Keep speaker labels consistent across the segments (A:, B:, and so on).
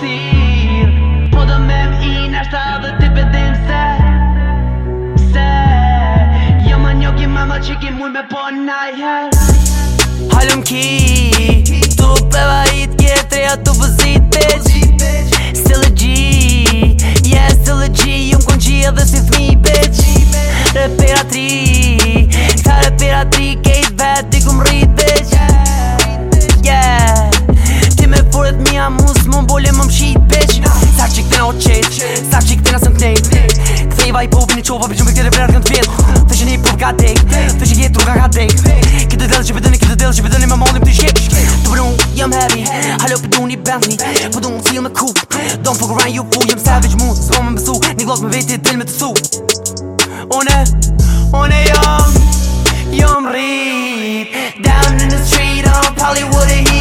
A: Po dëmem i nështë ta dhe t'i pedim se Se Ja jo më njokim, ma më qikim, mull me pona i her ki I'm kiedy I wiec To się nie pływka dek To się je druga gadek Kiedy dalej się bedany, kiedy dalej się Dobrą, I'm happy Halo podun i Bentley Don't fuck around you fool I'm savage mood Złamam besu Nie głos me wiecie dil me to su One One jam Jam Down in the street on Hollywood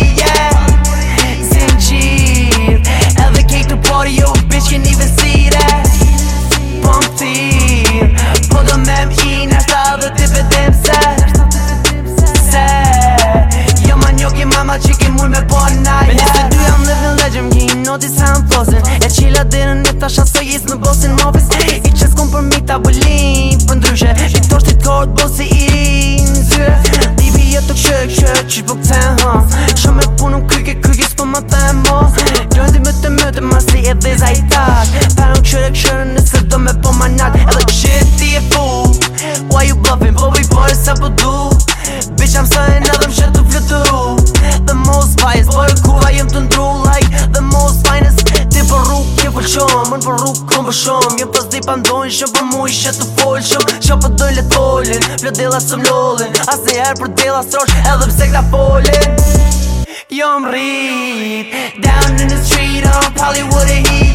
A: qysh po këtë ha Shumë me punën kryke, kryke s'po më të e mo Gjëndi me të mëtë, ma si e dhe zajtar Parë në qërë e qërë nëse do më po manat Edhe shit ti e fu Why you bluffin, po vi bërë sa po du Bitch, I'm sa e nadhëm që të flëtëru The most biased, po e kuva të ndru po shom Një pas dhej pa shumë mu ishe të folë shumë Shumë po dojnë le tolin Plot së mlollin herë për dela së Edhe pse këta folin Jo më rrit Down in the street of Hollywood and heat